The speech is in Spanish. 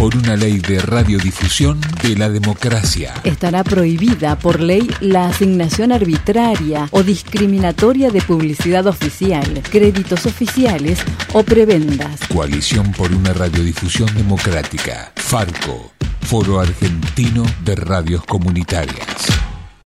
por una ley de radiodifusión de la democracia. Estará prohibida por ley la asignación arbitraria o discriminatoria de publicidad oficial, créditos oficiales o prebendas. Coalición por una radiodifusión democrática. Farco, Foro Argentino de Radios Comunitarias.